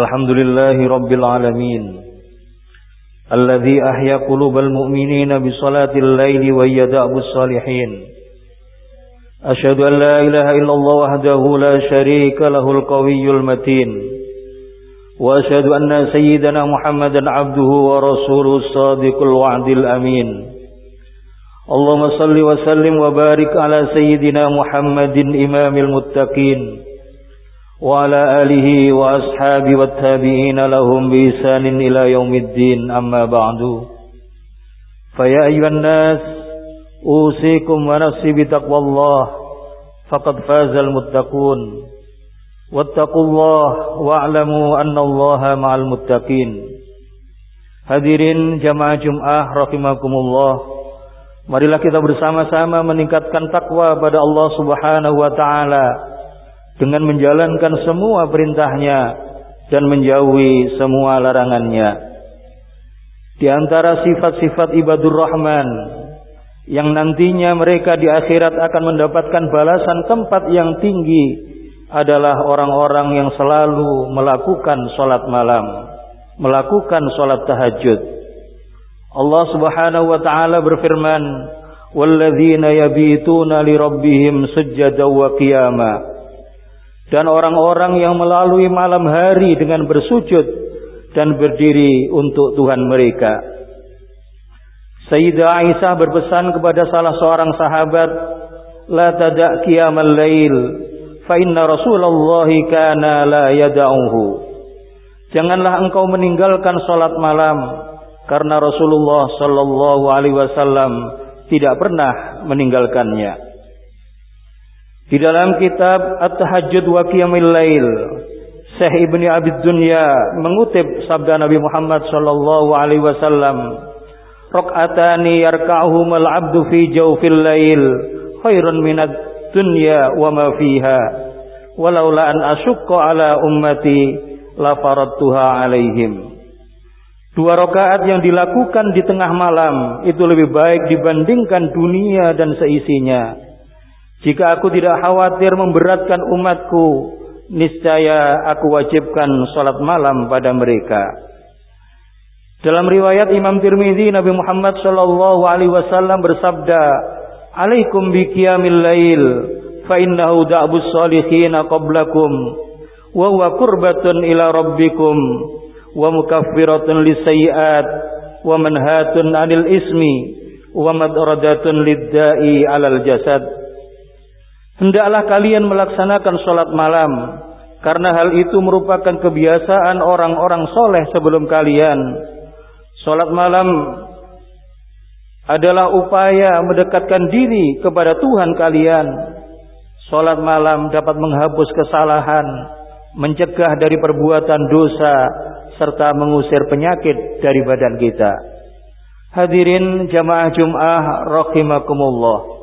الحمد لله رب العالمين الذي أحيا قلوب المؤمنين بصلاة الليل وهي دأب الصالحين. أشهد أن لا إله إلا الله وحده لا شريك له القوي المتين. وأشهد أن سيدنا محمدا عبده ورسوله الصادق الوعد الأمين. اللهم صل وسلم وبارك على سيدنا محمد إمام المتقين. وعلى آله وأصحابه والتابعين لهم بإحسان إلى يوم الدين. أما بعد فيا أيها الناس أوصيكم ونفسي بتقوى الله فقد فاز المتقون. واتقوا الله واعلموا أن الله مع المتقين. Hadirin jamaah Jum'ah rahimakumullah. Marilah kita bersama-sama meningkatkan takwa pada Allah Subhanahu wa taala. Dengan menjalankan semua perintahnya dan menjauhi semua larangannya. Di antara sifat-sifat ibadur rahman yang nantinya mereka di akhirat akan mendapatkan balasan tempat yang tinggi adalah orang-orang yang selalu melakukan sholat malam, melakukan sholat tahajud. Allah Subhanahu wa taala berfirman, "Walladzina yabituna li rabbihim sujada wa qiyama." Dan orang-orang yang melalui malam hari dengan bersujud dan berdiri untuk Tuhan mereka. Sayyidah Aisyah berpesan kepada salah seorang sahabat, "La tada' qiyamal lail, fa inna Rasulullah kana la yada'uhu." Janganlah engkau meninggalkan salat malam karena Rasulullah sallallahu alaihi wasallam tidak pernah meninggalkannya. Di dalam kitab At-Tahajjud wa Qiyamil Lail, Syekh Ibni Abid Dunya mengutip sabda Nabi Muhammad sallallahu alaihi wasallam, "Raq'atani yarka'uhum al-'abdu fi jawfil lail khairun minad dunya wa ma fiha. Walaula an asyqa ala ummati la faradtuha alaihim." Dua rakaat yang dilakukan di tengah malam itu lebih baik dibandingkan dunia dan seisinya. Jika aku tidak khawatir memberatkan umatku, niscaya aku wajibkan salat malam pada mereka. Dalam riwayat Imam Tirmizi Nabi Muhammad sallallahu alaihi wasallam bersabda, "Alaikum bi qiyamil lail, fa innahu da'bus salihin qablakum wa huwa qurbatun ila rabbikum wa mukaffiratun lisayyi'at wa manhatun 'anil ismi wa madradatun lid-da'i 'alal jasad." Hendaklah kalian melaksanakan sholat malam, karena hal itu merupakan kebiasaan orang-orang soleh sebelum kalian. Sholat malam adalah upaya mendekatkan diri kepada Tuhan kalian. Sholat malam dapat menghapus kesalahan, mencegah dari perbuatan dosa, serta mengusir penyakit dari badan kita. Hadirin jamaah Jum'ah rahimakumullah.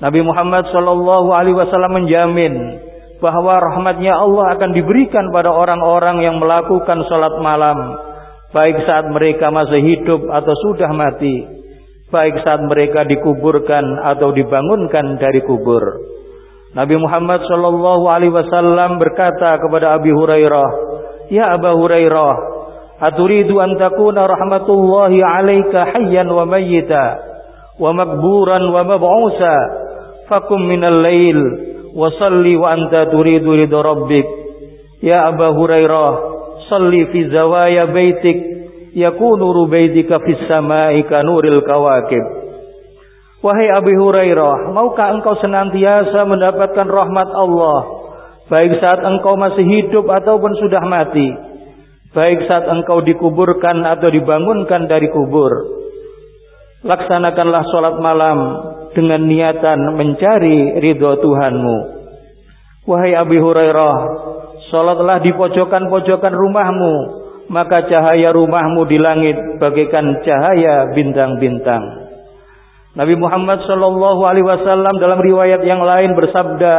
Nabi Muhammad Shallallahu Alaihi Wasallam menjamin bahwa rahmatnya Allah akan diberikan pada orang-orang yang melakukan sholat malam, baik saat mereka masih hidup atau sudah mati, baik saat mereka dikuburkan atau dibangunkan dari kubur. Nabi Muhammad Shallallahu Alaihi Wasallam berkata kepada Abi Hurairah, Ya Abu Hurairah, aturidu an takuna rahmatullahi alaika hayyan wa mayyita wa makburan wa mab'usa fakum minal lail wa salli wa anta turidu ridha rabbik. Ya Aba Hurairah salli fi zawaya baitik yakunu nuru baitika fis samai ka nuril kawakib. Wahai Abi Hurairah, maukah engkau senantiasa mendapatkan rahmat Allah? Baik saat engkau masih hidup ataupun sudah mati, baik saat engkau dikuburkan atau dibangunkan dari kubur. Laksanakanlah sholat malam dengan niatan mencari ridho Tuhanmu. Wahai Abi Hurairah, sholatlah di pojokan-pojokan rumahmu, maka cahaya rumahmu di langit bagaikan cahaya bintang-bintang. Nabi Muhammad Shallallahu Alaihi Wasallam dalam riwayat yang lain bersabda,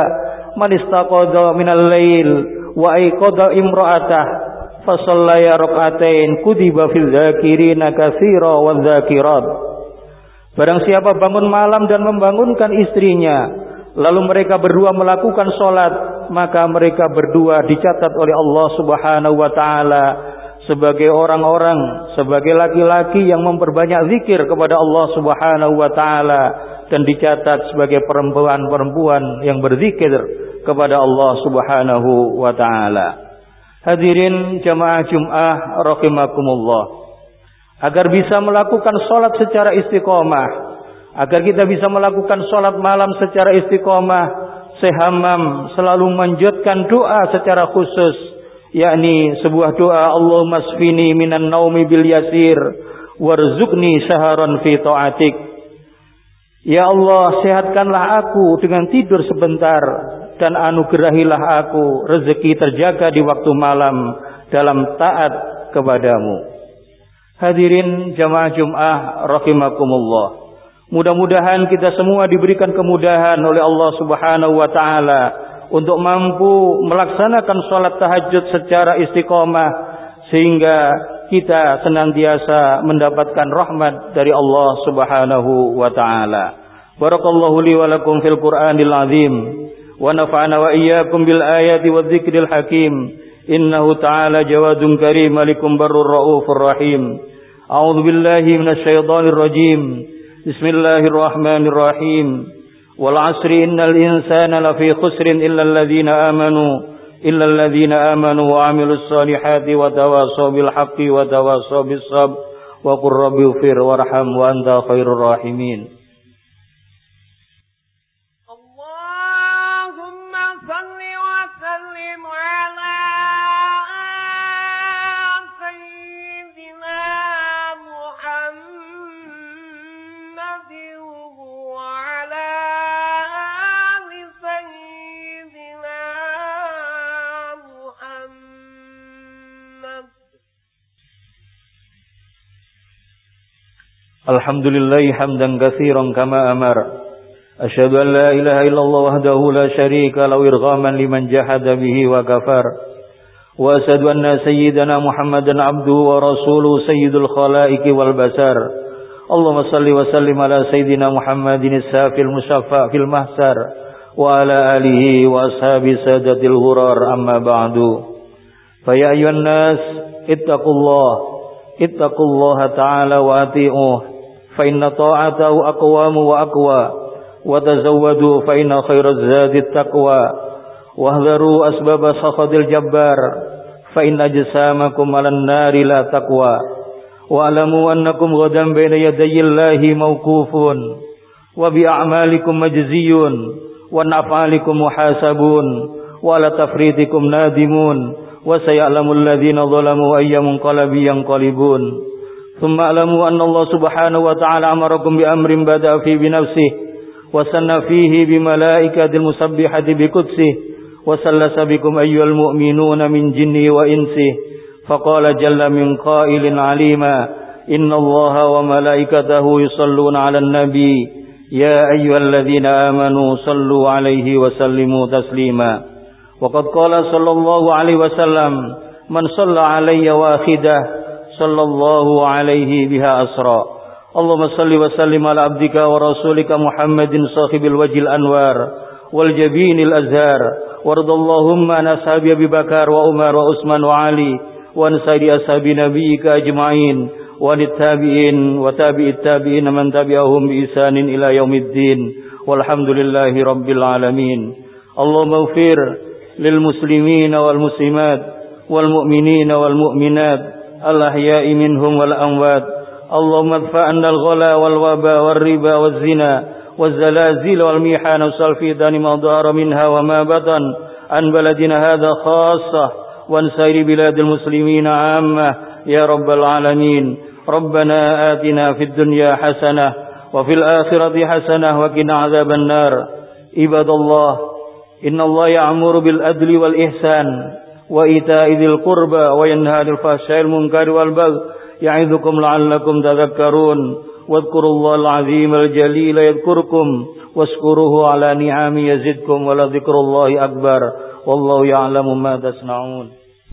"Man istaqadha minal lail wa aiqadha imra'atah fasallaya rak'atain kudiba fil dzakirina katsira wa dzakirat." Barang siapa bangun malam dan membangunkan istrinya, lalu mereka berdua melakukan sholat, maka mereka berdua dicatat oleh Allah Subhanahu wa taala sebagai orang-orang, sebagai laki-laki yang memperbanyak zikir kepada Allah Subhanahu wa taala dan dicatat sebagai perempuan-perempuan yang berzikir kepada Allah Subhanahu wa taala. Hadirin jamaah Jumat rahimakumullah. Agar bisa melakukan salat secara istiqomah, agar kita bisa melakukan salat malam secara istiqomah, sehamam selalu menjadikan doa secara khusus. Yakni sebuah doa Allahumma sfini minan naumi bil yasir warzuqni saharan fi taatik. Ya Allah sehatkanlah aku dengan tidur sebentar dan anugerahilah aku. Rezeki terjaga di waktu malam dalam taat kepadamu Hadirin jamaah Jum'ah rahimakumullah Mudah-mudahan kita semua diberikan kemudahan oleh Allah Subhanahu wa taala untuk mampu melaksanakan sholat tahajud secara istiqomah sehingga kita senantiasa mendapatkan rahmat dari Allah Subhanahu wa taala. Barakallahu li wa lakum fil Qur'anil azim wa nafa'ana wa iyyakum bil ayati wadh-dhikril hakim. Innahu ta'ala jawadun karim malikum barur raufur rahim. A'udzu billahi minasy syaithanir rajim. Bismillahirrahmanirrahim. والعصر إن الإنسان لفي خسر إلا الذين آمنوا إلا الذين آمنوا وعملوا الصالحات وتواصوا بالحق وتواصوا بالصبر وقل رب اغفر وارحم وأنت خير الراحمين الحمد لله حمدا كثيرا كما أمر أشهد أن لا إله إلا الله وحده لا شريك له إرغاما لمن جحد به وكفر وأشهد أن سيدنا محمدا عبده ورسوله سيد الخلائق والبشر اللهم صل وسلم على سيدنا محمد السافي المشفى في المحسر وعلى آله وأصحاب سادة الغرار أما بعد فيا أيها الناس اتقوا الله اتقوا الله تعالى وأطيعوه فإن طاعته أقوام وأقوى وتزودوا فإن خير الزاد التقوى. واهذروا أسباب سخط الجبار فإن أجسامكم على النار لا تقوى. واعلموا أنكم غدا بين يدي الله موقوفون وبأعمالكم مجزيون وعن أفعالكم محاسبون وعلى تفريطكم نادمون. وسيعلم الذين ظلموا أي منقلب ينقلبون. ثم اعلموا أن الله سبحانه وتعالى أمركم بأمر بدأ فيه بنفسه وسن فيه بملائكة المسبحة بقدسه وسلس بكم أيها المؤمنون من جنه وإنسه. فقال جل من قائل عليما إن الله وملائكته يصلون على النبي. يا أيها الذين آمنوا صلوا عليه وسلموا تسليما. وقد قال صلى الله عليه وسلم من صلى علي واخده صلى الله عليه بها أسرى. اللهم صل وسلم على عبدك ورسولك محمد صاحب الوجه الأنوار والجبين الأزهار. وارض اللهم عن أصحاب أبي بكر وعمر وعثمان وعلي وعن سائر أصحاب نبيك أجمعين وعن التابعين وتابع التابعين من تبعهم بإحسان إلى يوم الدين. والحمد لله رب العالمين. اللهم اغفر للمسلمين والمسلمات والمؤمنين والمؤمنات الأحياء منهم والأموات. اللهم ادفع عنا الغلا والوباء والربا والزنا والزلازل والميحان. والسلفيدان ما ظهر منها وما بطن عن بلدنا هذا خاصة. وعن سائر بلاد المسلمين عامة يا رب العالمين. ربنا آتنا في الدنيا حسنة وفي الآخرة حسنة وقنا عذاب النار. عباد الله إن الله يعمر بالأدل والإحسان وإيتاء ذي القربى وينهى عن الفحشاء المنكر والبغي يعظكم لعلكم تذكرون واذكروا الله العظيم الجليل يذكركم واشكروه على نعم يزدكم ولذكر الله أكبر والله يعلم ما تصنعون